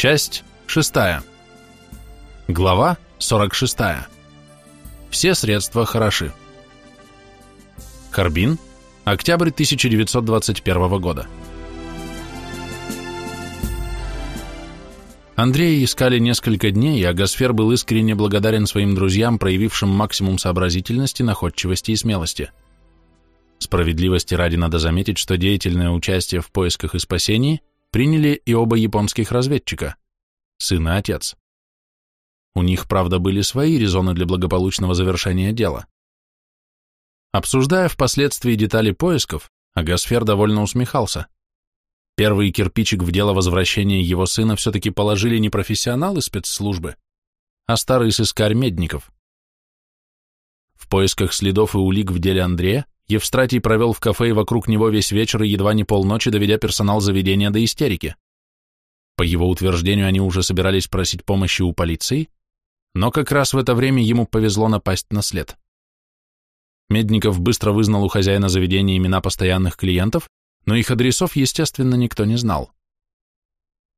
Часть 6. Глава 46. Все средства хороши. Харбин, октябрь 1921 года. Андрея искали несколько дней, а Гасфер был искренне благодарен своим друзьям, проявившим максимум сообразительности, находчивости и смелости. Справедливости ради надо заметить, что деятельное участие в поисках и спасении приняли и оба японских разведчика, сын и отец. У них, правда, были свои резоны для благополучного завершения дела. Обсуждая впоследствии детали поисков, Агасфер довольно усмехался. Первый кирпичик в дело возвращения его сына все-таки положили не профессионалы спецслужбы, а старый сыскарь Медников. В поисках следов и улик в деле Андрея Евстратий провел в кафе и вокруг него весь вечер и едва не полночи, доведя персонал заведения до истерики. По его утверждению, они уже собирались просить помощи у полиции, но как раз в это время ему повезло напасть на след. Медников быстро вызнал у хозяина заведения имена постоянных клиентов, но их адресов, естественно, никто не знал.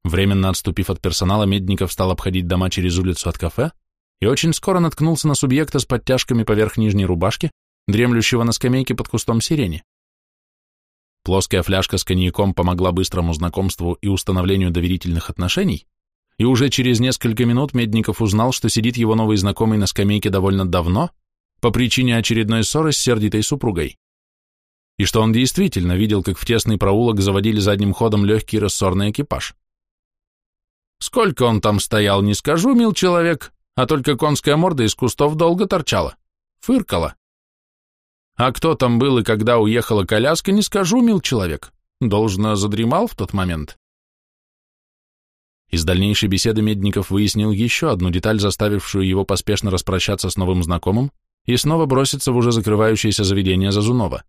Временно отступив от персонала, Медников стал обходить дома через улицу от кафе и очень скоро наткнулся на субъекта с подтяжками поверх нижней рубашки, дремлющего на скамейке под кустом сирени. Плоская фляжка с коньяком помогла быстрому знакомству и установлению доверительных отношений, и уже через несколько минут Медников узнал, что сидит его новый знакомый на скамейке довольно давно, по причине очередной ссоры с сердитой супругой. И что он действительно видел, как в тесный проулок заводили задним ходом легкий рассорный экипаж. Сколько он там стоял, не скажу, мил человек, а только конская морда из кустов долго торчала, фыркала. А кто там был и когда уехала коляска, не скажу, мил человек. Должно, задремал в тот момент. Из дальнейшей беседы Медников выяснил еще одну деталь, заставившую его поспешно распрощаться с новым знакомым и снова броситься в уже закрывающееся заведение Зазунова.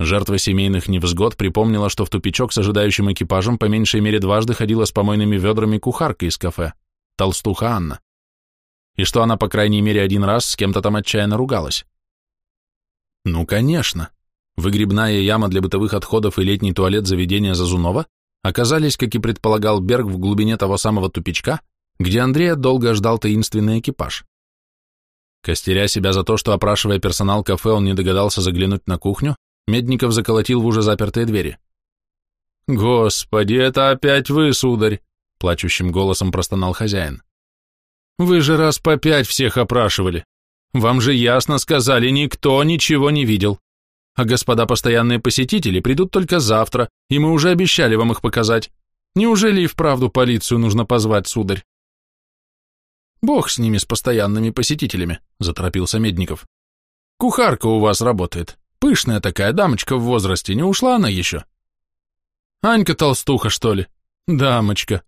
Жертва семейных невзгод припомнила, что в тупичок с ожидающим экипажем по меньшей мере дважды ходила с помойными ведрами кухарка из кафе, толстуха Анна, и что она, по крайней мере, один раз с кем-то там отчаянно ругалась. Ну, конечно. Выгребная яма для бытовых отходов и летний туалет заведения Зазунова оказались, как и предполагал Берг, в глубине того самого тупичка, где Андрея долго ждал таинственный экипаж. Костеря себя за то, что, опрашивая персонал кафе, он не догадался заглянуть на кухню, Медников заколотил в уже запертые двери. «Господи, это опять вы, сударь!» — плачущим голосом простонал хозяин. «Вы же раз по пять всех опрашивали. Вам же ясно сказали, никто ничего не видел. А господа постоянные посетители придут только завтра, и мы уже обещали вам их показать. Неужели и вправду полицию нужно позвать, сударь? Бог с ними, с постоянными посетителями, заторопился Медников. Кухарка у вас работает. Пышная такая дамочка в возрасте, не ушла она еще? Анька толстуха, что ли? Дамочка.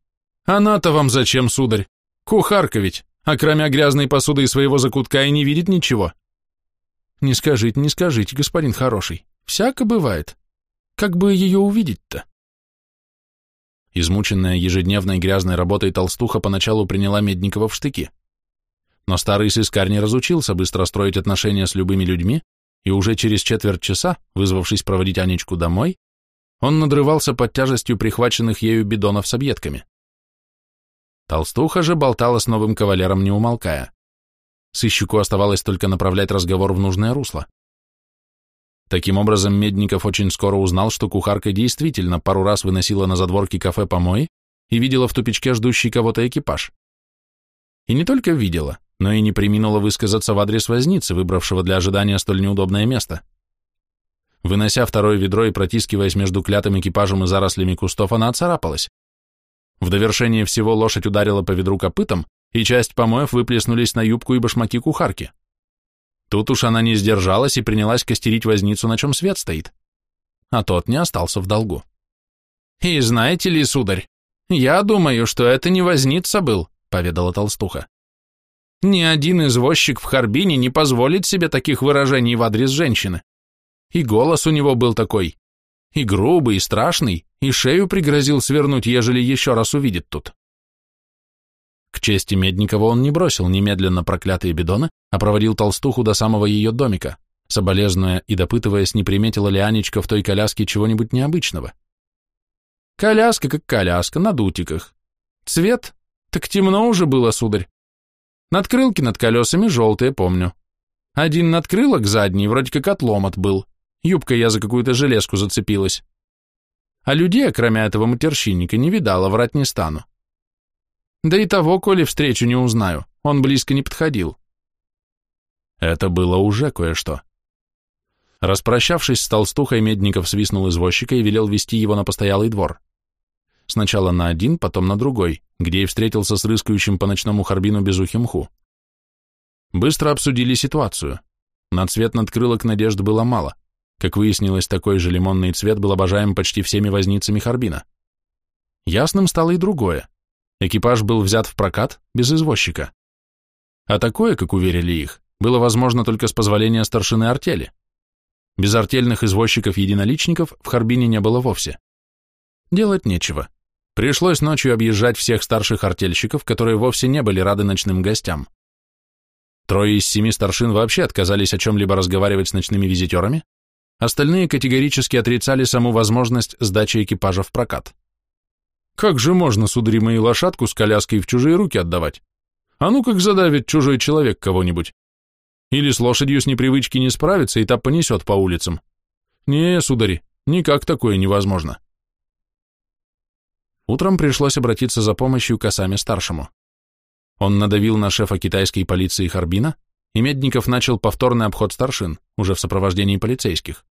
Она-то вам зачем, сударь? Кухарка ведь а кроме грязной посуды и своего закутка и не видит ничего. Не скажите, не скажите, господин хороший, всяко бывает. Как бы ее увидеть-то? Измученная ежедневной грязной работой толстуха поначалу приняла Медникова в штыки. Но старый сыскарь не разучился быстро строить отношения с любыми людьми, и уже через четверть часа, вызвавшись проводить Анечку домой, он надрывался под тяжестью прихваченных ею бидонов с объедками. Толстуха же болтала с новым кавалером, не умолкая. Сыщику оставалось только направлять разговор в нужное русло. Таким образом, Медников очень скоро узнал, что кухарка действительно пару раз выносила на задворки кафе помой и видела в тупичке ждущий кого-то экипаж. И не только видела, но и не приминула высказаться в адрес возницы, выбравшего для ожидания столь неудобное место. Вынося второе ведро и протискиваясь между клятым экипажем и зарослями кустов, она царапалась. В довершение всего лошадь ударила по ведру копытом, и часть помоев выплеснулись на юбку и башмаки кухарки. Тут уж она не сдержалась и принялась костерить возницу, на чем свет стоит. А тот не остался в долгу. «И знаете ли, сударь, я думаю, что это не возница был», — поведала толстуха. «Ни один извозчик в Харбине не позволит себе таких выражений в адрес женщины. И голос у него был такой, и грубый, и страшный, и шею пригрозил свернуть, ежели еще раз увидит тут. К чести Медникова он не бросил немедленно проклятые бидоны, а проводил толстуху до самого ее домика, соболезнуя и допытываясь, не приметила ли Анечка в той коляске чего-нибудь необычного. Коляска как коляска, на дутиках. Цвет? Так темно уже было, сударь. Надкрылки над колесами желтые, помню. Один надкрылок задний, вроде как отломот был. Юбкой я за какую-то железку зацепилась. А людей, кроме этого матерщинника, не видала, врать не стану. Да и того, коли встречу не узнаю, он близко не подходил. Это было уже кое-что. Распрощавшись с толстухой, Медников свистнул извозчика и велел вести его на постоялый двор. Сначала на один, потом на другой, где и встретился с рыскающим по ночному Харбину безухим ху. Быстро обсудили ситуацию. На цвет надкрылок надежд было мало. Как выяснилось, такой же лимонный цвет был обожаем почти всеми возницами Харбина. Ясным стало и другое. Экипаж был взят в прокат без извозчика. А такое, как уверили их, было возможно только с позволения старшины артели. Без артельных извозчиков-единоличников в Харбине не было вовсе. Делать нечего. Пришлось ночью объезжать всех старших артельщиков, которые вовсе не были рады ночным гостям. Трое из семи старшин вообще отказались о чем-либо разговаривать с ночными визитерами, остальные категорически отрицали саму возможность сдачи экипажа в прокат. «Как же можно, судари мои, лошадку с коляской в чужие руки отдавать? А ну как задавит чужой человек кого-нибудь? Или с лошадью с непривычки не справится, и та понесет по улицам. Не, судари, никак такое невозможно. Утром пришлось обратиться за помощью к Осаме-старшему. Он надавил на шефа китайской полиции Харбина, и Медников начал повторный обход старшин, уже в сопровождении полицейских.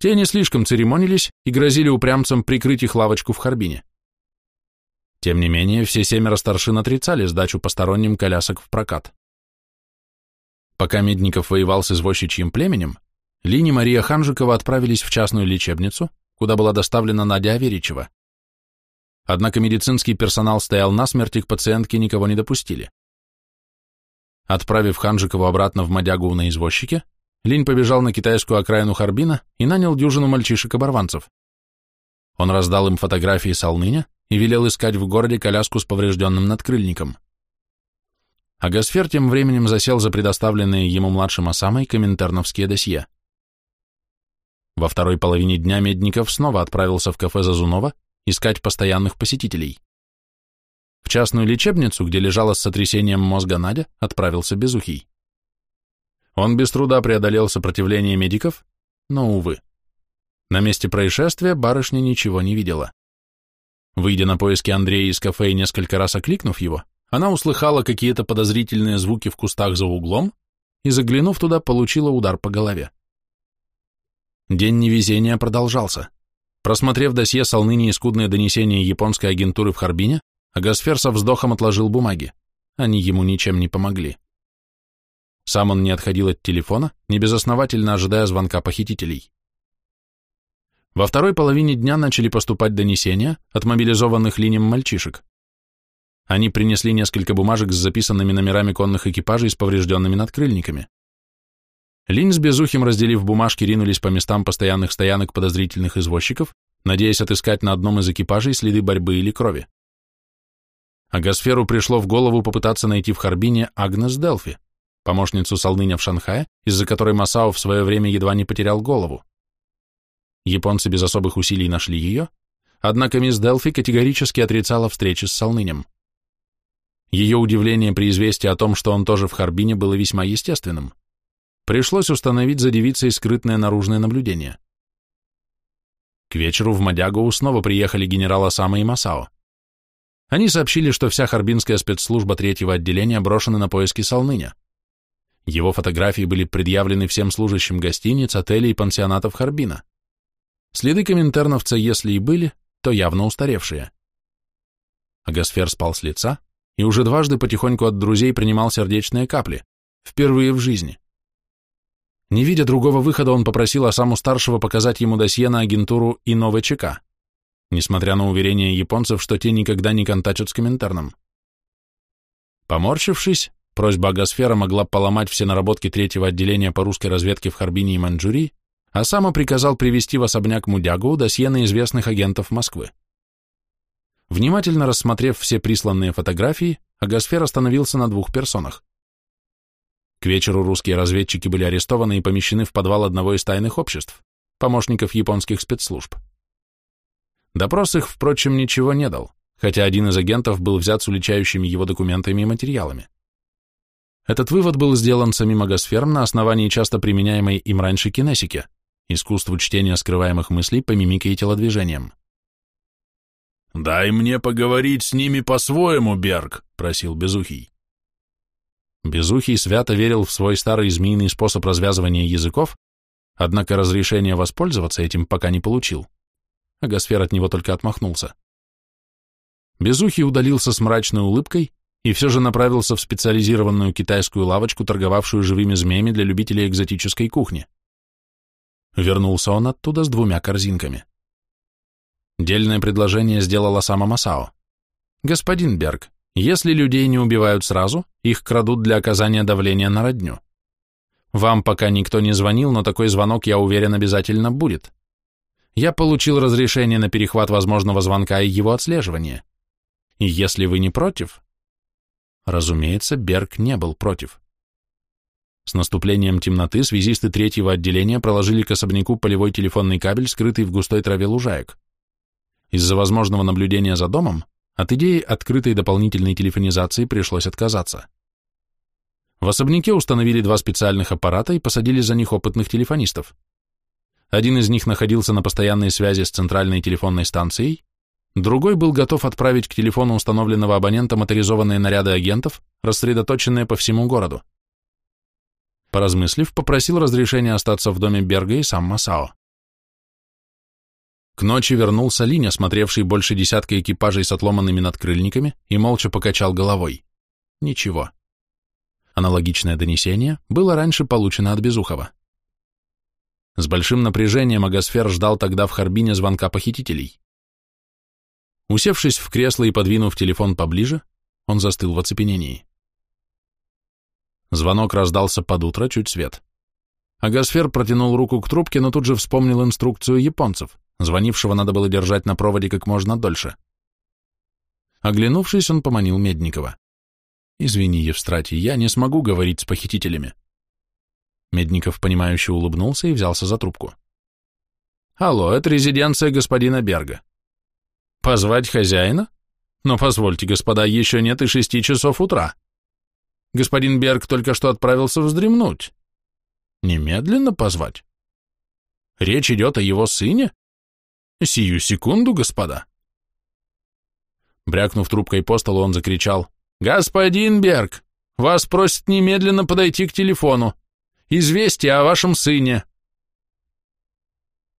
Те не слишком церемонились и грозили упрямцам прикрыть их лавочку в Харбине. Тем не менее, все семеро старшин отрицали сдачу посторонним колясок в прокат. Пока Медников воевал с извозчичьим племенем, Лини и Мария Ханжикова отправились в частную лечебницу, куда была доставлена Надя Аверичева. Однако медицинский персонал стоял насмерть, и к пациентке никого не допустили. Отправив Ханжикову обратно в Мадягу на извозчике, Линь побежал на китайскую окраину Харбина и нанял дюжину мальчишек-оборванцев. Он раздал им фотографии Салныня и велел искать в городе коляску с поврежденным надкрыльником а Гасфер тем временем засел за предоставленные ему младшим Осамой коминтерновские досье. Во второй половине дня Медников снова отправился в кафе Зазунова искать постоянных посетителей. В частную лечебницу, где лежала с сотрясением мозга Надя, отправился Безухий. Он без труда преодолел сопротивление медиков, но, увы. На месте происшествия барышня ничего не видела. Выйдя на поиски Андрея из кафе и несколько раз окликнув его, она услыхала какие-то подозрительные звуки в кустах за углом и, заглянув туда, получила удар по голове. День невезения продолжался. Просмотрев досье с Алныни и японской агентуры в Харбине, Агасфер со вздохом отложил бумаги. Они ему ничем не помогли. Сам он не отходил от телефона, небезосновательно ожидая звонка похитителей. Во второй половине дня начали поступать донесения от мобилизованных линиям мальчишек. Они принесли несколько бумажек с записанными номерами конных экипажей с поврежденными надкрыльниками. Линь с Безухим, разделив бумажки, ринулись по местам постоянных стоянок подозрительных извозчиков, надеясь отыскать на одном из экипажей следы борьбы или крови. А Гасферу пришло в голову попытаться найти в Харбине Агнес Делфи, помощницу Салныня в Шанхае, из-за которой Масао в свое время едва не потерял голову. Японцы без особых усилий нашли ее, однако мисс Делфи категорически отрицала встречи с Салнынем. Ее удивление при известии о том, что он тоже в Харбине, было весьма естественным. Пришлось установить за девицей скрытное наружное наблюдение. К вечеру в Мадягу снова приехали генерал Осама и Масао. Они сообщили, что вся харбинская спецслужба третьего отделения брошена на поиски Салныня. Его фотографии были предъявлены всем служащим гостиниц, отелей и пансионатов Харбина. Следы коминтерновца, если и были, то явно устаревшие. Агасфер спал с лица, и уже дважды потихоньку от друзей принимал сердечные капли, впервые в жизни. Не видя другого выхода, он попросил Осаму старшего показать ему досье на агентуру и новый ЧК, несмотря на уверение японцев, что те никогда не контачат с Коминтерном. Поморщившись, просьба Агасфера могла поломать все наработки третьего отделения по русской разведке в Харбине и Маньчжурии, Осама приказал привести в особняк Мудягу досье на известных агентов Москвы. Внимательно рассмотрев все присланные фотографии, Агасфер остановился на двух персонах. К вечеру русские разведчики были арестованы и помещены в подвал одного из тайных обществ, помощников японских спецслужб. Допрос их, впрочем, ничего не дал, хотя один из агентов был взят с уличающими его документами и материалами. Этот вывод был сделан самим Агосфером на основании часто применяемой им раньше кинесики, искусству чтения скрываемых мыслей по мимике и телодвижениям. «Дай мне поговорить с ними по-своему, Берг», — просил Безухий. Безухий свято верил в свой старый змеиный способ развязывания языков, однако разрешения воспользоваться этим пока не получил. Агосфер от него только отмахнулся. Безухий удалился с мрачной улыбкой и все же направился в специализированную китайскую лавочку, торговавшую живыми змеями для любителей экзотической кухни. Вернулся он оттуда с двумя корзинками. Дельное предложение сделала сама Масао. «Господин Берг, если людей не убивают сразу, их крадут для оказания давления на родню. Вам пока никто не звонил, но такой звонок, я уверен, обязательно будет. Я получил разрешение на перехват возможного звонка и его отслеживание. И если вы не против...» Разумеется, Берг не был против. С наступлением темноты связисты третьего отделения проложили к особняку полевой телефонный кабель, скрытый в густой траве лужаек. Из-за возможного наблюдения за домом от идеи открытой дополнительной телефонизации пришлось отказаться. В особняке установили два специальных аппарата и посадили за них опытных телефонистов. Один из них находился на постоянной связи с центральной телефонной станцией, другой был готов отправить к телефону установленного абонента моторизованные наряды агентов, рассредоточенные по всему городу. Поразмыслив, попросил разрешения остаться в доме Берга и сам Масао. К ночи вернулся Линь, осмотревший больше десятка экипажей с отломанными надкрыльниками, и молча покачал головой. Ничего. Аналогичное донесение было раньше получено от Безухова. Большим напряжением Агосфер ждал тогда в Харбине звонка похитителей. Усевшись в кресло и подвинув телефон поближе, он застыл в оцепенении. Звонок раздался под утро, чуть свет. Агосфер протянул руку к трубке, но тут же вспомнил инструкцию японцев. Звонившего надо было держать на проводе как можно дольше. Оглянувшись, он поманил Медникова. «Извини, Евстратий, я не смогу говорить с похитителями». Медников, понимающе улыбнулся и взялся за трубку. «Алло, это резиденция господина Берга. Позвать хозяина? Но позвольте, господа, еще нет и шести часов утра. Господин Берг только что отправился вздремнуть. Немедленно позвать? Речь идет о его сыне? Сию секунду, господа. Брякнув трубкой по столу, он закричал. «Господин Берг, вас просят немедленно подойти к телефону. Известие о вашем сыне».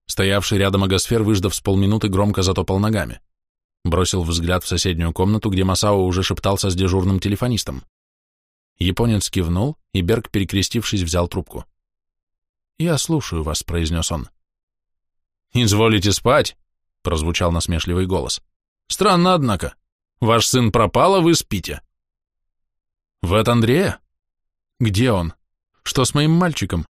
Стоявший рядом агосфер, выждав с полминуты, громко затопал ногами. Бросил взгляд в соседнюю комнату, где Масао уже шептался с дежурным телефонистом. Японец кивнул, и Берг, перекрестившись, взял трубку. «Я слушаю вас», — произнес он. «Изволите спать?» — прозвучал насмешливый голос. «Странно, однако. Ваш сын пропал, а вы спите». «Вы от Андрея? Где он? Что с моим мальчиком?»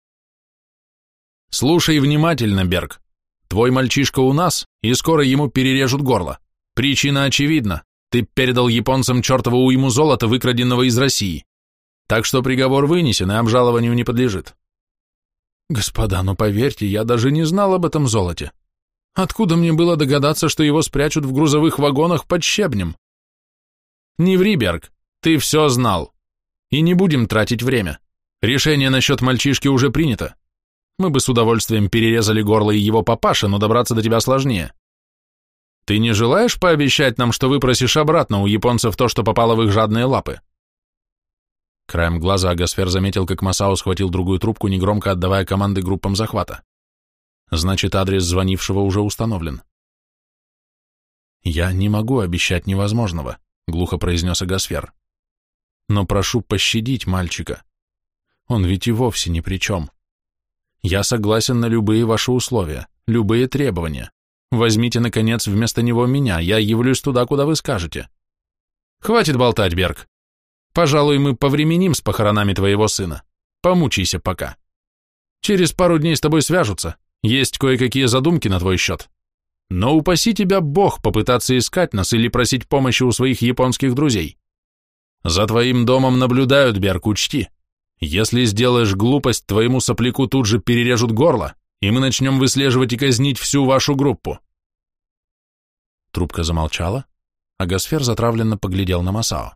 «Слушай внимательно, Берг. Твой мальчишка у нас, и скоро ему перережут горло. Причина очевидна. Ты передал японцам чертову уйму золота, выкраденного из России. Так что приговор вынесен и обжалованию не подлежит. Господа, но поверьте, я даже не знал об этом золоте. Откуда мне было догадаться, что его спрячут в грузовых вагонах под щебнем? Не ври, Берг, ты все знал. И не будем тратить время. Решение насчет мальчишки уже принято. Мы бы с удовольствием перерезали горло и его папаше, но добраться до тебя сложнее. Ты не желаешь пообещать нам, что выпросишь обратно у японцев то, что попало в их жадные лапы? Краем глаза Агасфер заметил, как Масао схватил другую трубку, негромко отдавая команды группам захвата. Значит, адрес звонившего уже установлен. «Я не могу обещать невозможного», — глухо произнес Агасфер. «Но прошу пощадить мальчика. Он ведь и вовсе ни при чем. Я согласен на любые ваши условия, любые требования. Возьмите, наконец, вместо него меня, я явлюсь туда, куда вы скажете». «Хватит болтать, Берг. Пожалуй, мы повременим с похоронами твоего сына. Помучайся пока. Через пару дней с тобой свяжутся. Есть кое-какие задумки на твой счет. Но упаси тебя Бог попытаться искать нас или просить помощи у своих японских друзей. За твоим домом наблюдают, Берг, учти. Если сделаешь глупость, твоему сопляку тут же перережут горло, и мы начнем выслеживать и казнить всю вашу группу. Трубка замолчала, а Гасфер затравленно поглядел на Масао.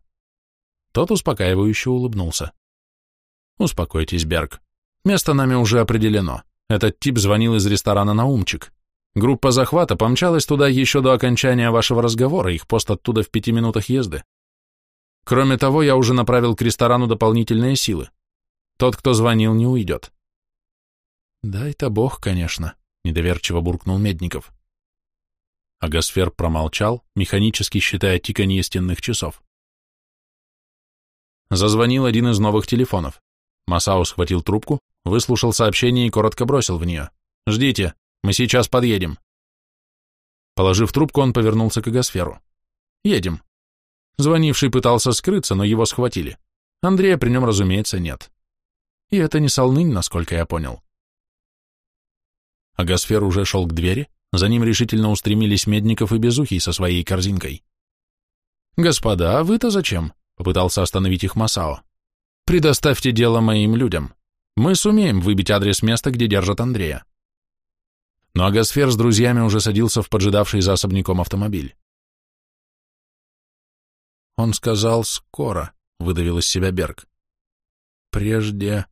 Тот успокаивающе улыбнулся. «Успокойтесь, Берг. Место нами уже определено. Этот тип звонил из ресторана «Наумчик». Группа захвата помчалась туда еще до окончания вашего разговора, их пост оттуда в пяти минутах езды. Кроме того, я уже направил к ресторану дополнительные силы. Тот, кто звонил, не уйдет. «Дай-то бог, конечно», — недоверчиво буркнул Медников. Агасфер промолчал, механически считая тиканье стенных часов. Зазвонил один из новых телефонов. Масао схватил трубку, выслушал сообщение и коротко бросил в нее. «Ждите, мы сейчас подъедем». Положив трубку, он повернулся к Агасферу. «Едем». Звонивший пытался скрыться, но его схватили. Андрея при нем, разумеется, нет. И это не Солнынь, насколько я понял. Агасфер уже шел к двери, за ним решительно устремились Медников и Безухий со своей корзинкой. «Господа, а вы-то зачем?» — попытался остановить их Масао. «Предоставьте дело моим людям. Мы сумеем выбить адрес места, где держат Андрея». Но Агасфер с друзьями уже садился в поджидавший за особняком автомобиль. «Он сказал скоро», — выдавил из себя Берг. «Прежде...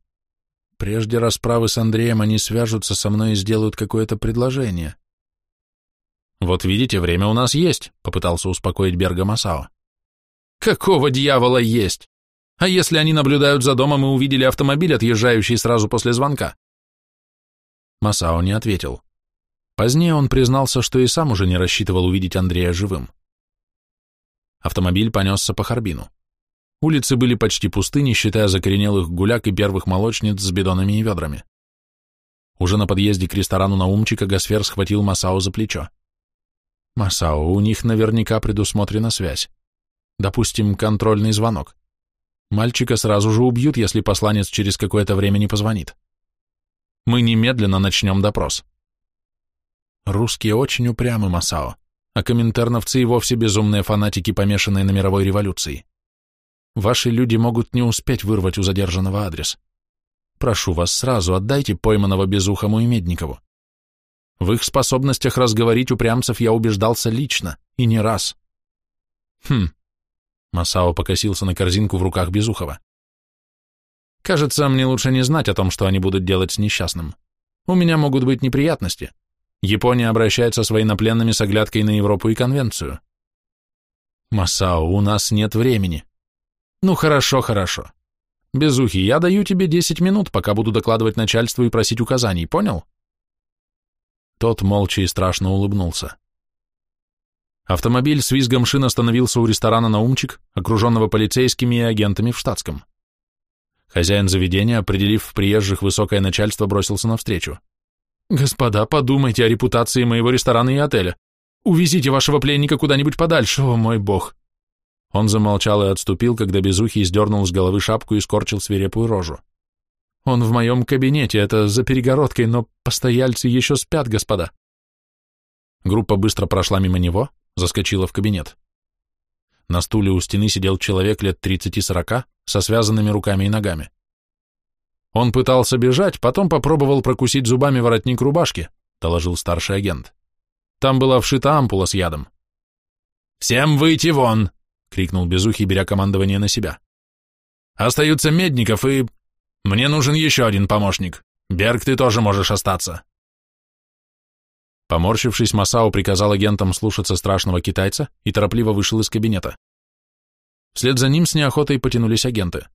прежде расправы с Андреем они свяжутся со мной и сделают какое-то предложение». «Вот видите, время у нас есть», — попытался успокоить Берга Масао. «Какого дьявола есть? А если они наблюдают за домом и увидели автомобиль, отъезжающий сразу после звонка?» Масао не ответил. Позднее он признался, что и сам уже не рассчитывал увидеть Андрея живым. Автомобиль понесся по Харбину. Улицы были почти пусты, не считая закоренелых гуляк и первых молочниц с бидонами и ведрами. Уже на подъезде к ресторану Наумчика Гасфер схватил Масао за плечо. Масао, у них наверняка предусмотрена связь. Допустим, контрольный звонок. Мальчика сразу же убьют, если посланец через какое-то время не позвонит. Мы немедленно начнем допрос. Русские очень упрямы, Масао, а коминтерновцы и вовсе безумные фанатики, помешанные на мировой революции. Ваши люди могут не успеть вырвать у задержанного адрес. Прошу вас, сразу отдайте пойманного Безухому и Медникову. В их способностях разговорить упрямцев я убеждался лично, и не раз. Хм. Масао покосился на корзинку в руках Безухова. Кажется, мне лучше не знать о том, что они будут делать с несчастным. У меня могут быть неприятности. Япония обращается со военнопленными с оглядкой на Европу и Конвенцию. Масао, у нас нет времени. Ну хорошо, хорошо. Безухий, я даю тебе 10 минут, пока буду докладывать начальству и просить указаний, понял? Тот молча и страшно улыбнулся. Автомобиль с визгом шин остановился у ресторана «Наумчик», окруженного полицейскими и агентами в штатском. Хозяин заведения, определив в приезжих высокое начальство, бросился навстречу. «Господа, подумайте о репутации моего ресторана и отеля. Увезите вашего пленника куда-нибудь подальше, о мой бог!» Он замолчал и отступил, когда Безухий сдернул с головы шапку и скорчил свирепую рожу. Он в моем кабинете, это за перегородкой, но постояльцы еще спят, господа. Группа быстро прошла мимо него, заскочила в кабинет. На стуле у стены сидел человек лет 30-40 со связанными руками и ногами. Он пытался бежать, потом попробовал прокусить зубами воротник рубашки, доложил старший агент. Там была вшита ампула с ядом. «Всем выйти вон!» — крикнул Безухий, беря командование на себя. «Остаются Медников и мне нужен еще один помощник. Берг, ты тоже можешь остаться. Поморщившись, Масао приказал агентам слушаться страшного китайца и торопливо вышел из кабинета. Вслед за ним с неохотой потянулись агенты.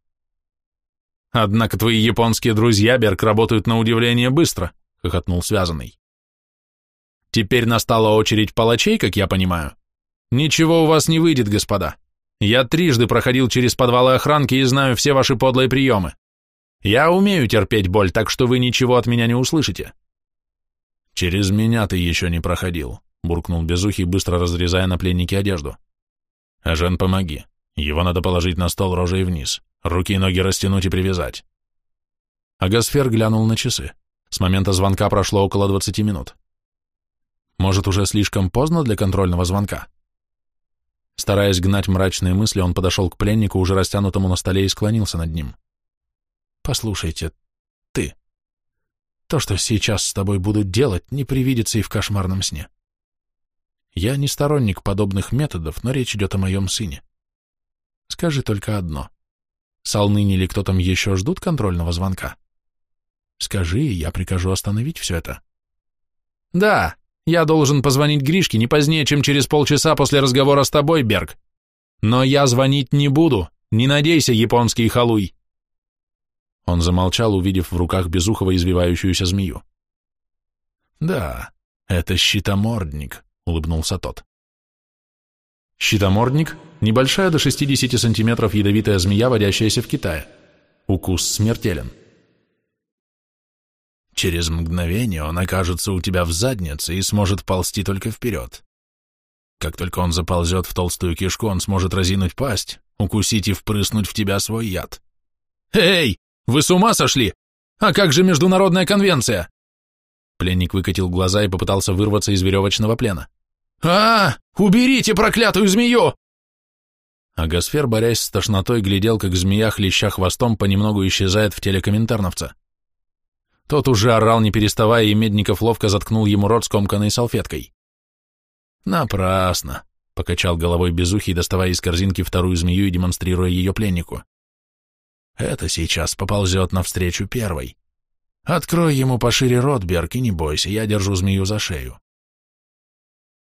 «Однако твои японские друзья, Берг, работают на удивление быстро», — хохотнул связанный. «Теперь настала очередь палачей, как я понимаю. Ничего у вас не выйдет, господа. Я трижды проходил через подвалы охранки и знаю все ваши подлые приемы. Я умею терпеть боль, так что вы ничего от меня не услышите. Через меня ты еще не проходил, буркнул Безухий, быстро разрезая на пленнике одежду. Жен, помоги. Его надо положить на стол рожей вниз, руки и ноги растянуть и привязать. Агасфер глянул на часы. С момента звонка прошло около двадцати минут. Может, уже слишком поздно для контрольного звонка? Стараясь гнать мрачные мысли, он подошел к пленнику, уже растянутому на столе, и склонился над ним. Послушайте, ты. То, что сейчас с тобой будут делать, не привидится и в кошмарном сне. Я не сторонник подобных методов, но речь идет о моем сыне. Скажи только одно. Солныни или кто там еще ждут контрольного звонка? Скажи, и я прикажу остановить все это. Да, я должен позвонить Гришке не позднее, чем через полчаса после разговора с тобой, Берг. Но я звонить не буду, не надейся, японский халуй. Он замолчал, увидев в руках безухого извивающуюся змею. Да, это щитомордник, улыбнулся тот. Щитомордник – небольшая до 60 сантиметров ядовитая змея, водящаяся в Китае. Укус смертелен. Через мгновение он окажется у тебя в заднице и сможет ползти только вперед. Как только он заползет в толстую кишку, он сможет разинуть пасть, укусить и впрыснуть в тебя свой яд. «Эй, вы с ума сошли? А как же международная конвенция?» Пленник выкатил глаза и попытался вырваться из веревочного плена. «А, уберите проклятую змею!» А Гасфер, борясь с тошнотой, глядел, как змея, хлеща хвостом, понемногу исчезает в теле коминтерновца. Тот уже орал, не переставая, и Медников ловко заткнул ему рот скомканной салфеткой. «Напрасно», — покачал головой Безухий, доставая из корзинки вторую змею и демонстрируя ее пленнику. «Это сейчас поползет навстречу первой. Открой ему пошире рот, Берг, и не бойся, я держу змею за шею.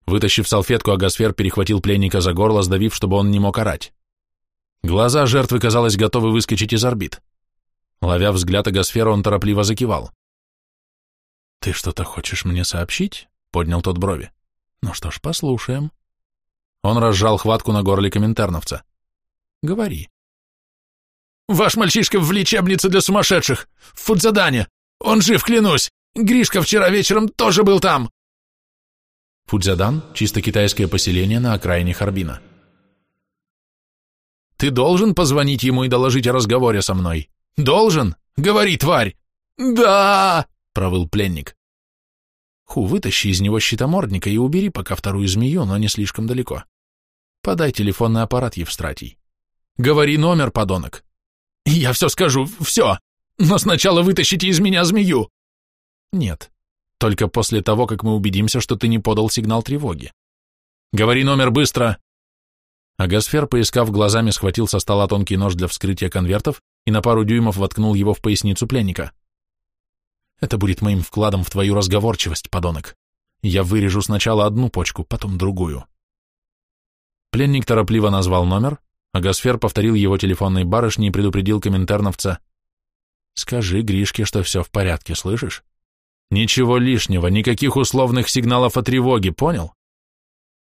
Вытащив салфетку, Агасфер перехватил пленника за горло, сдавив, чтобы он не мог орать. Глаза жертвы, казалось, готовы выскочить из орбит. Ловя взгляд Агасфера, он торопливо закивал. «Ты что-то хочешь мне сообщить?» — поднял тот брови. «Ну что ж, послушаем». Он разжал хватку на горле коминтерновца. «Говори». «Ваш мальчишка в лечебнице для сумасшедших! В Фудзадане! Он жив, клянусь! Гришка вчера вечером тоже был там!» Фудзадан – чисто китайское поселение на окраине Харбина. «Ты должен позвонить ему и доложить о разговоре со мной? Должен? Говори, тварь!» «Да!» – провыл пленник. «Ху, вытащи из него щитомордника и убери пока вторую змею, но не слишком далеко. Подай телефонный аппарат, Евстратий». «Говори номер, подонок!» «Я все скажу, все! Но сначала вытащите из меня змею!» «Нет, только после того, как мы убедимся, что ты не подал сигнал тревоги». «Говори номер быстро!» А Гасфер, поискав глазами, схватил со стола тонкий нож для вскрытия конвертов и на пару дюймов воткнул его в поясницу пленника. «Это будет моим вкладом в твою разговорчивость, подонок. Я вырежу сначала одну почку, потом другую». Пленник торопливо назвал номер, а Гасфер повторил его телефонной барышне и предупредил коминтерновца. «Скажи Гришке, что все в порядке, слышишь? Ничего лишнего, никаких условных сигналов о тревоге, понял?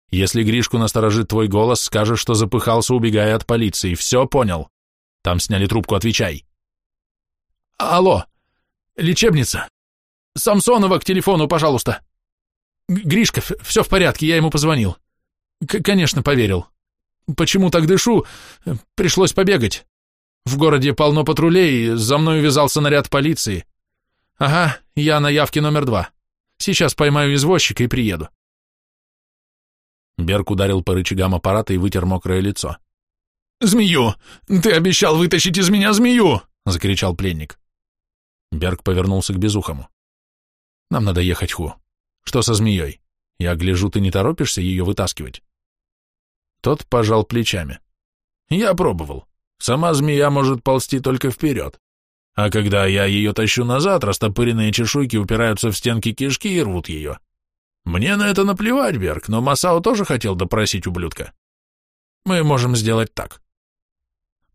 Если Гришку насторожит твой голос, скажешь, что запыхался, убегая от полиции. Все понял? Там сняли трубку, отвечай». «Алло, лечебница. Самсонова к телефону, пожалуйста. Гришка, все в порядке, я ему позвонил. К конечно, поверил». Почему так дышу? Пришлось побегать. В городе полно патрулей, за мной увязался наряд полиции. Ага, я на явке номер два. Сейчас поймаю извозчика и приеду. Берг ударил по рычагам аппарата и вытер мокрое лицо. «Змею! Ты обещал вытащить из меня змею!» — закричал пленник. Берг повернулся к Безухому. «Нам надо ехать, Ху. Что со змеей? Я гляжу, ты не торопишься ее вытаскивать?» Тот пожал плечами. Я пробовал. Сама змея может ползти только вперед. А когда я ее тащу назад, растопыренные чешуйки упираются в стенки кишки и рвут ее. Мне на это наплевать, Берг, но Масао тоже хотел допросить ублюдка. Мы можем сделать так.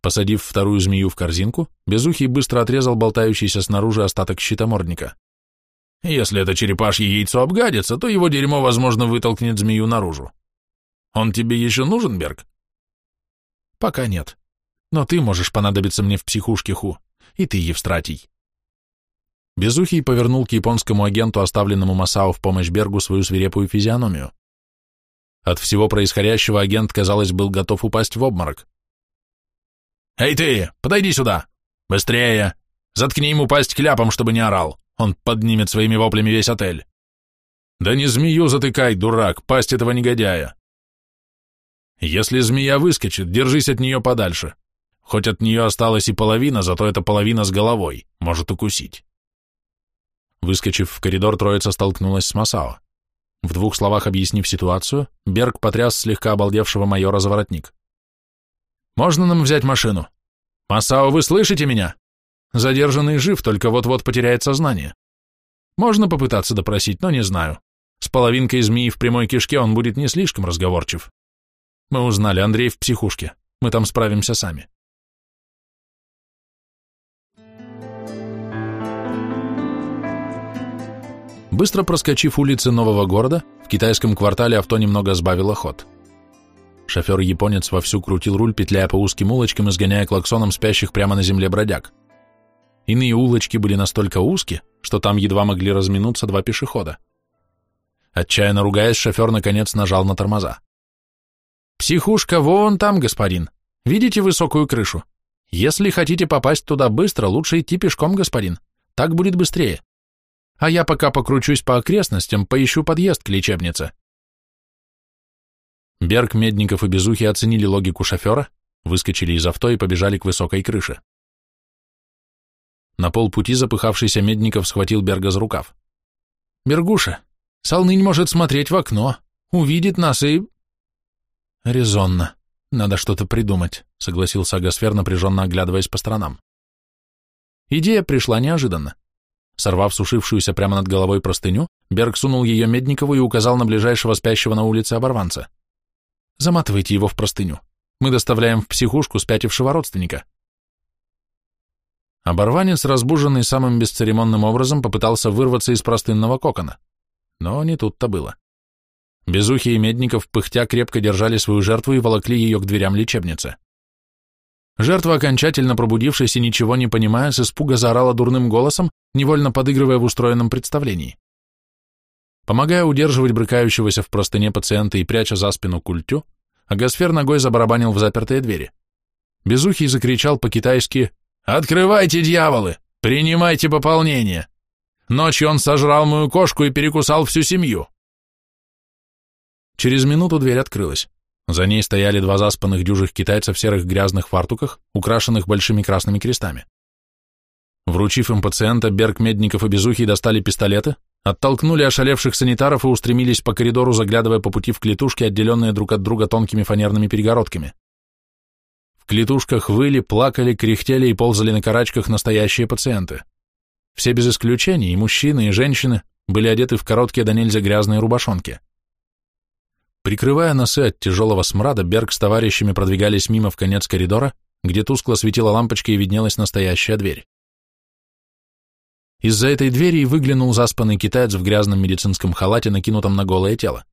Посадив вторую змею в корзинку, Безухий быстро отрезал болтающийся снаружи остаток щитомордника. Если это черепашье яйцо обгадится, то его дерьмо, возможно, вытолкнет змею наружу. Он тебе еще нужен, Берг? Пока нет. Но ты можешь понадобиться мне в психушке, Ху. И ты, Евстратий. Безухий повернул к японскому агенту, оставленному Масао в помощь Бергу, свою свирепую физиономию. От всего происходящего агент, казалось, был готов упасть в обморок. «Эй ты, подойди сюда! Быстрее! Заткни ему пасть кляпом, чтобы не орал! Он поднимет своими воплями весь отель!» «Да не змею затыкай, дурак, пасть этого негодяя! Если змея выскочит, держись от нее подальше. Хоть от нее осталась и половина, зато эта половина с головой, может укусить. Выскочив в коридор, троица столкнулась с Масао. В двух словах объяснив ситуацию, Берг потряс слегка обалдевшего майора за воротник. «Можно нам взять машину? Масао, вы слышите меня? Задержанный жив, только вот-вот потеряет сознание. Можно попытаться допросить, но не знаю. С половинкой змеи в прямой кишке он будет не слишком разговорчив. Мы узнали, Андрей в психушке. Мы там справимся сами. Быстро проскочив улицы нового города, в китайском квартале авто немного сбавило ход. Шофер-японец вовсю крутил руль, петляя по узким улочкам, изгоняя клаксоном спящих прямо на земле бродяг. Иные улочки были настолько узкие, что там едва могли разминуться два пешехода. Отчаянно ругаясь, шофер наконец нажал на тормоза. «Психушка вон там, господин. Видите высокую крышу? Если хотите попасть туда быстро, лучше идти пешком, господин. Так будет быстрее а я пока покручусь по окрестностям, поищу подъезд к лечебнице. Берг, Медников и Безухи оценили логику шофера, выскочили из авто и побежали к высокой крыше. На полпути запыхавшийся Медников схватил Берга за рукав. «Бергуша, Солнынь может смотреть в окно, увидит нас и...» «Резонно. Надо что-то придумать», — согласился Агасфер, напряженно оглядываясь по сторонам. Идея пришла неожиданно. Сорвав сушившуюся прямо над головой простыню, Берг сунул ее Медникову и указал на ближайшего спящего на улице оборванца. «Заматывайте его в простыню. Мы доставляем в психушку спятившего родственника». Оборванец, разбуженный самым бесцеремонным образом, попытался вырваться из простынного кокона. Но не тут-то было. Безухий и Медников пыхтя крепко держали свою жертву и волокли ее к дверям лечебницы. Жертва, окончательно пробудившись и ничего не понимая, с испуга заорала дурным голосом, невольно подыгрывая в устроенном представлении. Помогая удерживать брыкающегося в простыне пациента и пряча за спину культю, Агасфер ногой забарабанил в запертые двери. Безухий закричал по-китайски «Открывайте, дьяволы! Принимайте пополнение! Ночью он сожрал мою кошку и перекусал всю семью!» Через минуту дверь открылась. За ней стояли два заспанных дюжих китайца в серых грязных фартуках, украшенных большими красными крестами. Вручив им пациента, Берг, Медников и Безухий достали пистолеты, оттолкнули ошалевших санитаров и устремились по коридору, заглядывая по пути в клетушки, отделенные друг от друга тонкими фанерными перегородками. В клетушках выли, плакали, кряхтели и ползали на карачках настоящие пациенты. Все без исключения, и мужчины, и женщины, были одеты в короткие до нельзя грязные рубашонки. Прикрывая носы от тяжелого смрада, Берг с товарищами продвигались мимо в конец коридора, где тускло светила лампочка и виднелась настоящая дверь. Из-за этой двери и выглянул заспанный китаец в грязном медицинском халате, накинутом на голое тело.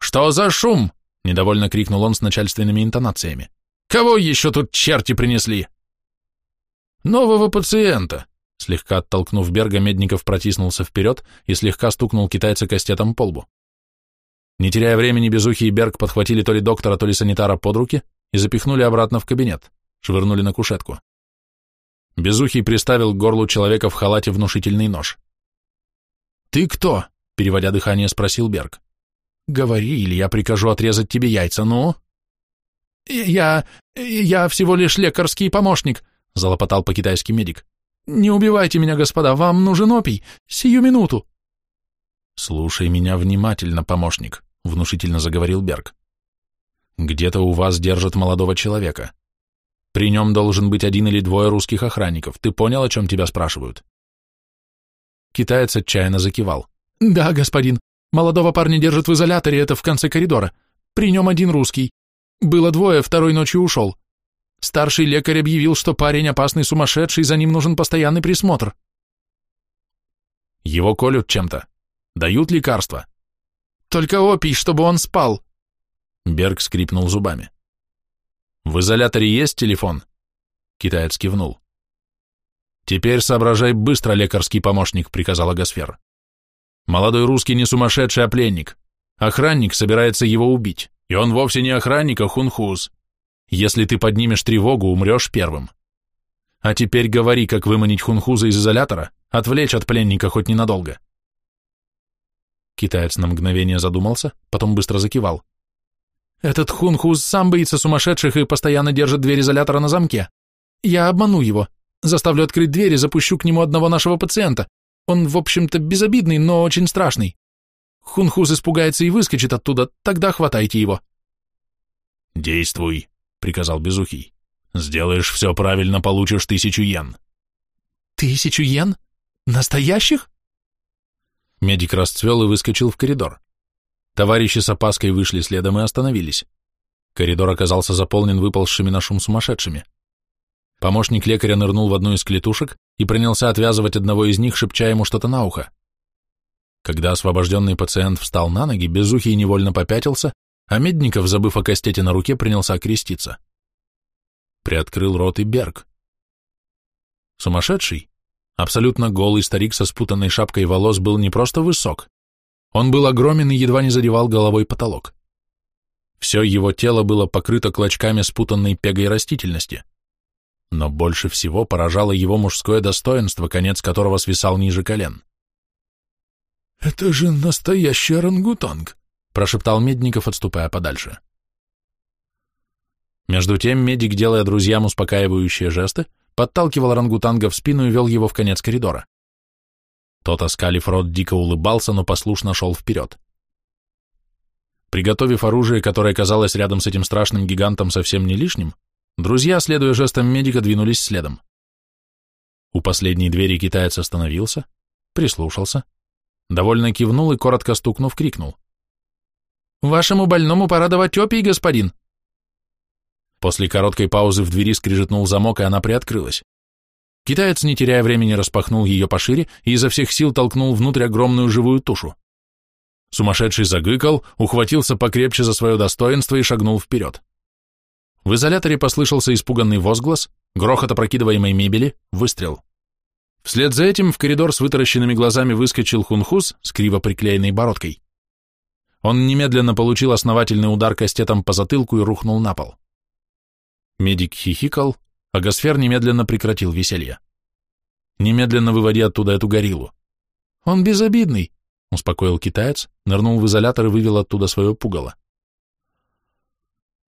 «Что за шум?» — недовольно крикнул он с начальственными интонациями. «Кого еще тут черти принесли?» «Нового пациента», — слегка оттолкнув Берга, Медников протиснулся вперед и слегка стукнул китайца кастетом по лбу. Не теряя времени, Безухий и Берг подхватили то ли доктора, то ли санитара под руки и запихнули обратно в кабинет, швырнули на кушетку. Безухий приставил к горлу человека в халате внушительный нож. «Ты кто?» — переводя дыхание, спросил Берг. «Говори, или я прикажу отрезать тебе яйца, ну?» «Я... я всего лишь лекарский помощник», — залопотал по-китайски медик. «Не убивайте меня, господа, вам нужен опий. Сию минуту». «Слушай меня внимательно, помощник», — внушительно заговорил Берг. «Где-то у вас держат молодого человека. При нем должен быть один или двое русских охранников. Ты понял, о чем тебя спрашивают?» Китаец отчаянно закивал. «Да, господин. Молодого парня держат в изоляторе, это в конце коридора. При нем один русский. Было двое, второй ночью ушел. Старший лекарь объявил, что парень опасный сумасшедший, за ним нужен постоянный присмотр». «Его колют чем-то? Дают лекарства?» Только опий, чтобы он спал. Берг скрипнул зубами. В изоляторе есть телефон? Китаец кивнул. Теперь соображай быстро, лекарский помощник, приказал Агасфер. Молодой русский не сумасшедший, а пленник. Охранник собирается его убить, и он вовсе не охранник, а хунхуз. Если ты поднимешь тревогу, умрешь первым. А теперь говори, как выманить хунхуза из изолятора, отвлечь от пленника хоть ненадолго. Китаец на мгновение задумался, потом быстро закивал. «Этот хунхуз сам боится сумасшедших и постоянно держит дверь изолятора на замке. Я обману его, заставлю открыть дверь и запущу к нему одного нашего пациента. Он, в общем-то, безобидный, но очень страшный. Хунхус испугается и выскочит оттуда, тогда хватайте его. Действуй, приказал Безухий. Сделаешь все правильно, получишь тысячу йен. Тысячу йен? Настоящих? Медик расцвел и выскочил в коридор. Товарищи с опаской вышли следом и остановились. Коридор оказался заполнен выползшими на шум сумасшедшими. Помощник лекаря нырнул в одну из клетушек и принялся отвязывать одного из них, шепча ему что-то на ухо. Когда освобожденный пациент встал на ноги, Безухий невольно попятился, а Медников, забыв о кастете на руке, принялся креститься. Приоткрыл рот и Берг. Сумасшедший, абсолютно голый старик со спутанной шапкой волос был не просто высок, он был огромен и едва не задевал головой потолок. Все его тело было покрыто клочками спутанной пегой растительности. Но больше всего поражало его мужское достоинство, конец которого свисал ниже колен. «Это же настоящий орангутанг», — прошептал Медников, отступая подальше. Между тем медик, делая друзьям успокаивающие жесты, подталкивал орангутанга в спину и вел его в конец коридора. Тот, оскалив рот, дико улыбался, но послушно шел вперед. Приготовив оружие, которое казалось рядом с этим страшным гигантом совсем не лишним, друзья, следуя жестам медика, двинулись следом. У последней двери китаец остановился, прислушался, довольно кивнул и, коротко стукнув, крикнул. «Вашему больному пора давать опий, господин!» После короткой паузы в двери скрижетнул замок, и она приоткрылась. Китаец, не теряя времени, распахнул ее пошире и изо всех сил толкнул внутрь огромную живую тушу. Сумасшедший загыкал, ухватился покрепче за свое достоинство и шагнул вперед. В изоляторе послышался испуганный возглас, грохот опрокидываемой мебели, выстрел. Вслед за этим в коридор с вытаращенными глазами выскочил хунхус с криво приклеенной бородкой. Он немедленно получил основательный удар кастетом по затылку и рухнул на пол. Медик хихикал, а Гасфер немедленно прекратил веселье. «Немедленно выводи оттуда эту гориллу». «Он безобидный», — успокоил китаец, нырнул в изолятор и вывел оттуда свое пугало.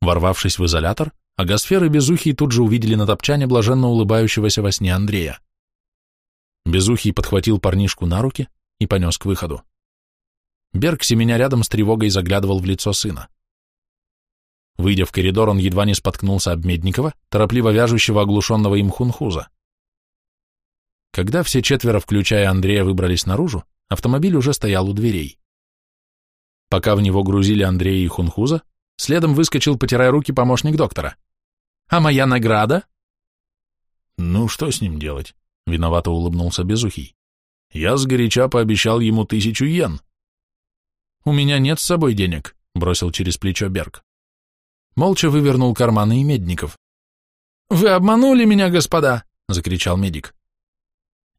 Ворвавшись в изолятор, Агасфер и Безухий тут же увидели на топчане блаженно улыбающегося во сне Андрея. Безухий подхватил парнишку на руки и понес к выходу. Берг, семеня рядом с тревогой, заглядывал в лицо сына. Выйдя в коридор, он едва не споткнулся об Медникова, торопливо вяжущего оглушенного им хунхуза. Когда все четверо, включая Андрея, выбрались наружу, автомобиль уже стоял у дверей. Пока в него грузили Андрея и хунхуза, следом выскочил, потирая руки, помощник доктора. «А моя награда?» «Ну, что с ним делать?» — виновато улыбнулся Безухий. «Я сгоряча пообещал ему тысячу йен». «У меня нет с собой денег», — бросил через плечо Берг. Молча вывернул карманы и Медников. «Вы обманули меня, господа!» — закричал медик.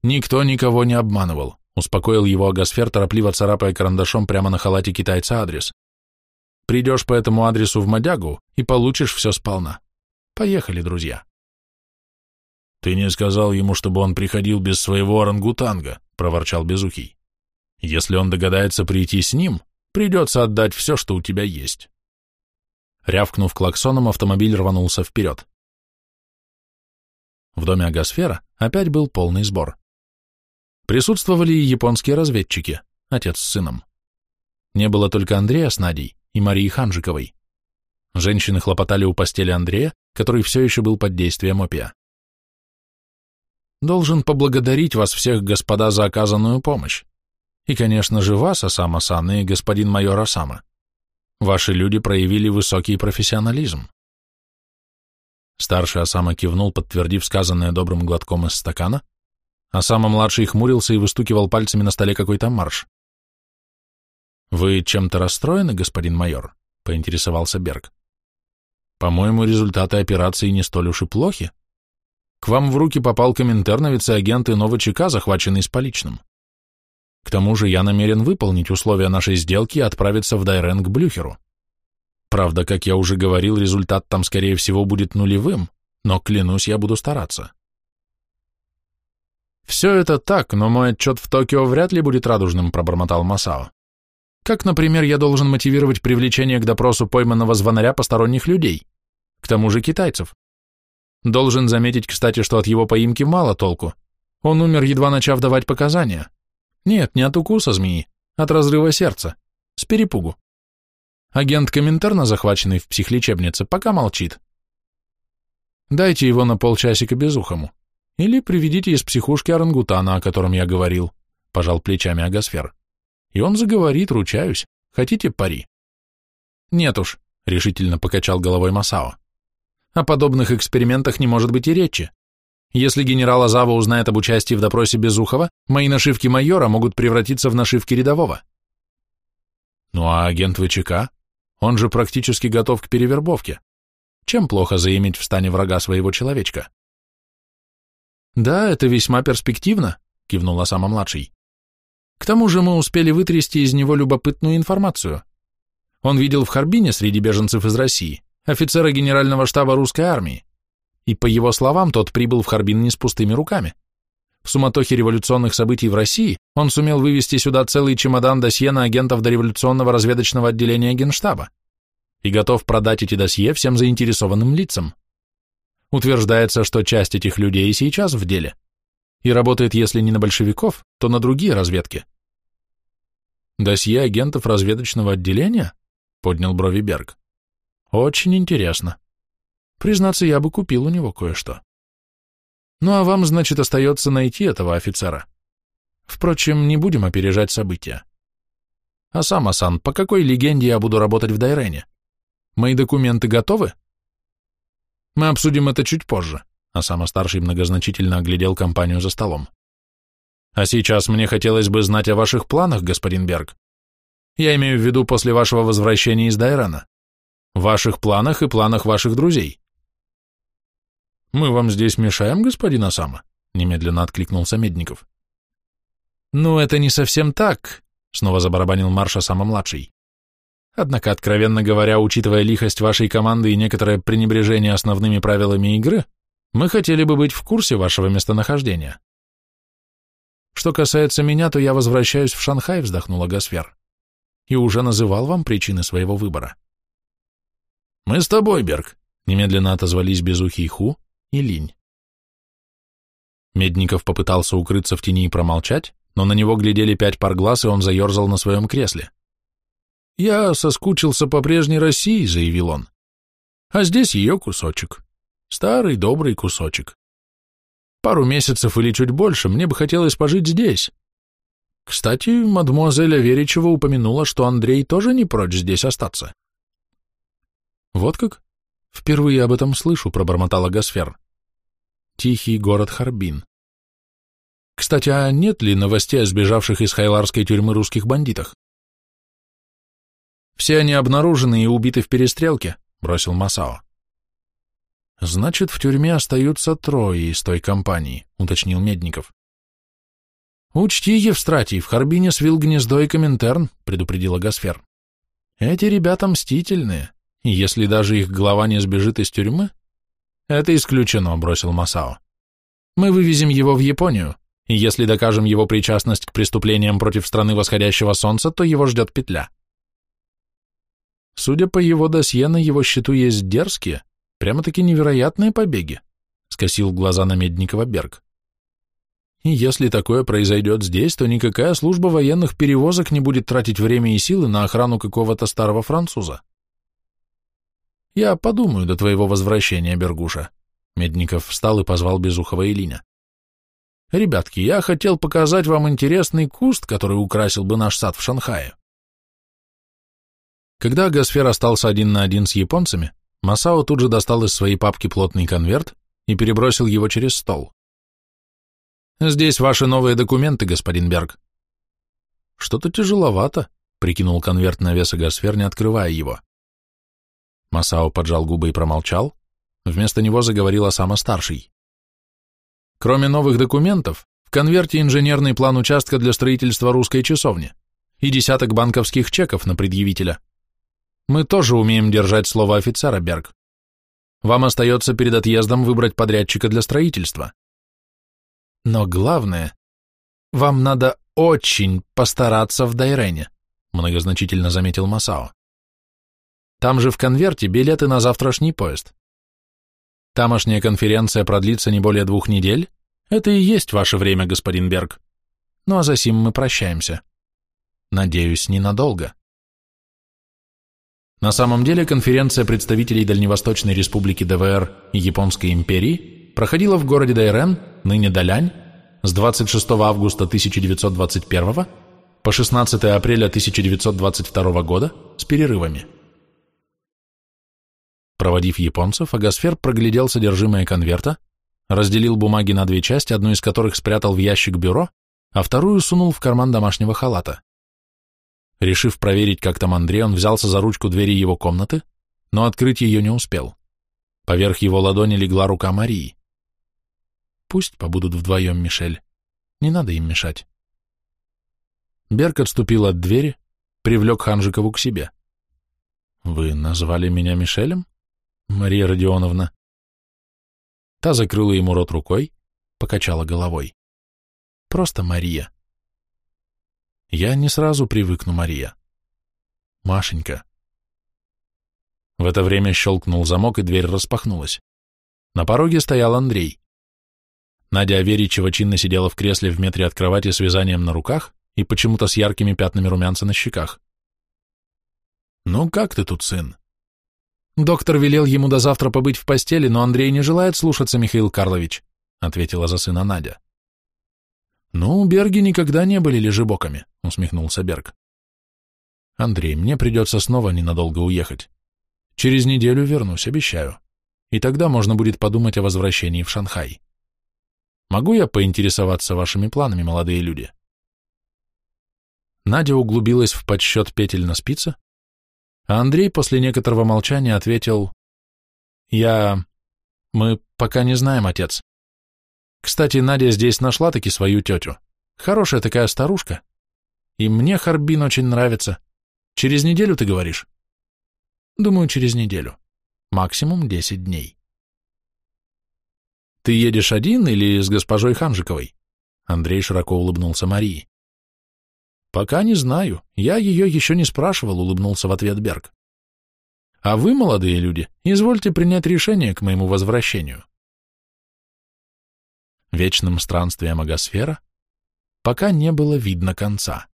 «Никто никого не обманывал», — успокоил его Агасфер, торопливо царапая карандашом прямо на халате китайца адрес. «Придешь по этому адресу в Мадягу и получишь все сполна. Поехали, друзья». «Ты не сказал ему, чтобы он приходил без своего орангутанга», — проворчал Безухий. «Если он догадается прийти с ним, придется отдать все, что у тебя есть». Рявкнув клаксоном, автомобиль рванулся вперед. В доме Агасфера опять был полный сбор. Присутствовали и японские разведчики, отец с сыном. Не было только Андрея с Надей и Марии Ханжиковой. Женщины хлопотали у постели Андрея, который все еще был под действием опия. Должен поблагодарить вас всех, господа, за оказанную помощь. И, конечно же, вас, Асама-сан, и господин майор Асама. Ваши люди проявили высокий профессионализм. Старший Осама кивнул, подтвердив сказанное добрым глотком из стакана, а самый младший хмурился и выстукивал пальцами на столе какой-то марш. «Вы чем-то расстроены, господин майор?» — поинтересовался Берг. «По-моему, результаты операции не столь уж и плохи. К вам в руки попал коминтерновец и агенты ЧК, захваченный с поличным. К тому же я намерен выполнить условия нашей сделки и отправиться в Дайрен к Блюхеру. Правда, как я уже говорил, результат там, скорее всего, будет нулевым, но, клянусь, я буду стараться. «Все это так, но мой отчет в Токио вряд ли будет радужным», — пробормотал Масао. «Как, например, я должен мотивировать привлечение к допросу пойманного звонаря посторонних людей, к тому же китайцев? Должен заметить, кстати, что от его поимки мало толку. Он умер, едва начав давать показания. Нет, не от укуса змеи, от разрыва сердца, С перепугу. Агент Коминтерна, захваченный в психлечебнице, пока молчит. Дайте его на полчасика безухому. Или приведите из психушки орангутана, о котором я говорил, пожал плечами Агасфер. И он заговорит, ручаюсь. Хотите пари? Нет уж, решительно покачал головой Масао. О подобных экспериментах не может быть и речи. Если генерал Азава узнает об участии в допросе Безухова, мои нашивки майора могут превратиться в нашивки рядового. Ну а агент ВЧК? Он же практически готов к перевербовке. Чем плохо заиметь в стане врага своего человечка? Да, это весьма перспективно, кивнула сама младший. К тому же мы успели вытрясти из него любопытную информацию. Он видел в Харбине среди беженцев из России офицера генерального штаба русской армии, и, по его словам, тот прибыл в Харбин не с пустыми руками. В суматохе революционных событий в России он сумел вывести сюда целый чемодан досье на агентов дореволюционного разведочного отделения Генштаба и готов продать эти досье всем заинтересованным лицам. Утверждается, что часть этих людей и сейчас в деле, и работает, если не на большевиков, то на другие разведки. «Досье агентов разведочного отделения?» — поднял брови Берг. «Очень интересно. Признаться, я бы купил у него кое-что. Ну а вам, значит, остается найти этого офицера. Впрочем, не будем опережать события. А сам Асан, по какой легенде я буду работать в Дайрене? Мои документы готовы? Мы обсудим это чуть позже, а сам старший многозначительно оглядел компанию за столом. А сейчас мне хотелось бы знать о ваших планах, господин Берг. Я имею в виду после вашего возвращения из Дайрена. Ваших планах и планах ваших друзей. Мы вам здесь мешаем, господин Осама? Немедленно откликнулся Медников. Ну, это не совсем так, снова забарабанил Марша Осама-младший. Однако, откровенно говоря, учитывая лихость вашей команды и некоторое пренебрежение основными правилами игры, мы хотели бы быть в курсе вашего местонахождения. Что касается меня, то я возвращаюсь в Шанхай, вздохнула Гасфер, и уже называл вам причины своего выбора. Мы с тобой, Берг, немедленно отозвались Безухий Ху и Линь. Медников попытался укрыться в тени и промолчать, но на него глядели пять пар глаз, и он заерзал на своем кресле. «Я соскучился по прежней России», — заявил он. «А здесь ее кусочек. Старый добрый кусочек. Пару месяцев или чуть больше мне бы хотелось пожить здесь. Кстати, мадмуазель Аверичева упомянула, что Андрей тоже не прочь здесь остаться». «Вот как? Впервые об этом слышу», — пробормотала Гасфер. «Тихий город Харбин. Кстати, а нет ли новостей о сбежавших из хайларской тюрьмы русских бандитах?» Все они обнаружены и убиты в перестрелке, бросил Масао. Значит, в тюрьме остаются трое из той компании, уточнил Медников. Учти, Евстратий, в Харбине свил гнездо и Коминтерн, предупредила Гасфер. Эти ребята мстительные, и если даже их глава не сбежит из тюрьмы, это исключено, бросил Масао. Мы вывезем его в Японию, и если докажем его причастность к преступлениям против страны восходящего солнца, то его ждет петля. Судя по его досье, на его счету есть дерзкие, прямо-таки невероятные побеги, скосил глаза на Медникова Берг. И если такое произойдет здесь, то никакая служба военных перевозок не будет тратить время и силы на охрану какого-то старого француза. Я подумаю до твоего возвращения, Бергуша. Медников встал и позвал Безухова и Линя. Ребятки, я хотел показать вам интересный куст, который украсил бы наш сад в Шанхае. Когда Гасфер остался один на один с японцами, Масао тут же достал из своей папки плотный конверт и перебросил его через стол. «Здесь ваши новые документы, господин Берг». «Что-то тяжеловато», — прикинул конверт на вес Гасфер, не открывая его. Масао поджал губы и промолчал. Вместо него заговорил Осама старший. Кроме новых документов, в конверте инженерный план участка для строительства русской часовни и десяток банковских чеков на предъявителя. Мы тоже умеем держать слово офицера, Берг. Вам остается перед отъездом выбрать подрядчика для строительства. Но главное, вам надо очень постараться в Дайрене, многозначительно заметил Масао. Там же в конверте билеты на завтрашний поезд. Тамошняя конференция продлится не более двух недель. Это и есть ваше время, господин Берг. Ну а за сим мы прощаемся. Надеюсь, ненадолго. На самом деле конференция представителей Дальневосточной Республики ДВР и Японской империи проходила в городе Дайрен, ныне Далянь, с 26 августа 1921 по 16 апреля 1922 года с перерывами. Проводив японцев, Агасфер проглядел содержимое конверта, разделил бумаги на две части, одну из которых спрятал в ящик бюро, а вторую сунул в карман домашнего халата. Решив проверить, как там Андрей, он взялся за ручку двери его комнаты, но открыть ее не успел. Поверх его ладони легла рука Марии. Пусть побудут вдвоем, Мишель. Не надо им мешать. Берг отступил от двери, привлек Ханжикову к себе. «Вы назвали меня Мишелем, Мария Родионовна?» Та закрыла ему рот рукой, покачала головой. «Просто Мария». «Я не сразу привыкну, Мария». «Машенька». В это время щелкнул замок, и дверь распахнулась. На пороге стоял Андрей. Надя Аверичева чинно сидела в кресле в метре от кровати с вязанием на руках и почему-то с яркими пятнами румянца на щеках. «Ну как ты тут, сын?» «Доктор велел ему до завтра побыть в постели, но Андрей не желает слушаться, Михаил Карлович», ответила за сына Надя. «Ну, Берги никогда не были лежебоками», усмехнулся Берг. «Андрей, мне придется снова ненадолго уехать. Через неделю вернусь, обещаю. И тогда можно будет подумать о возвращении в Шанхай». Могу я поинтересоваться вашими планами, молодые люди? Надя углубилась в подсчет петель на спице, а Андрей после некоторого молчания ответил, «Я... Мы пока не знаем, отец. Кстати, Надя здесь нашла таки свою тетю. Хорошая такая старушка. И мне Харбин очень нравится. Через неделю, ты говоришь?» «Думаю, через неделю. Максимум десять дней». «Ты едешь один или с госпожой Ханжиковой?» Андрей широко улыбнулся Марии. «Пока не знаю. Я ее еще не спрашивал», — улыбнулся в ответ Берг. «А вы, молодые люди, извольте принять решение к моему возвращению». Вечным странствием Агосфера пока не было видно конца.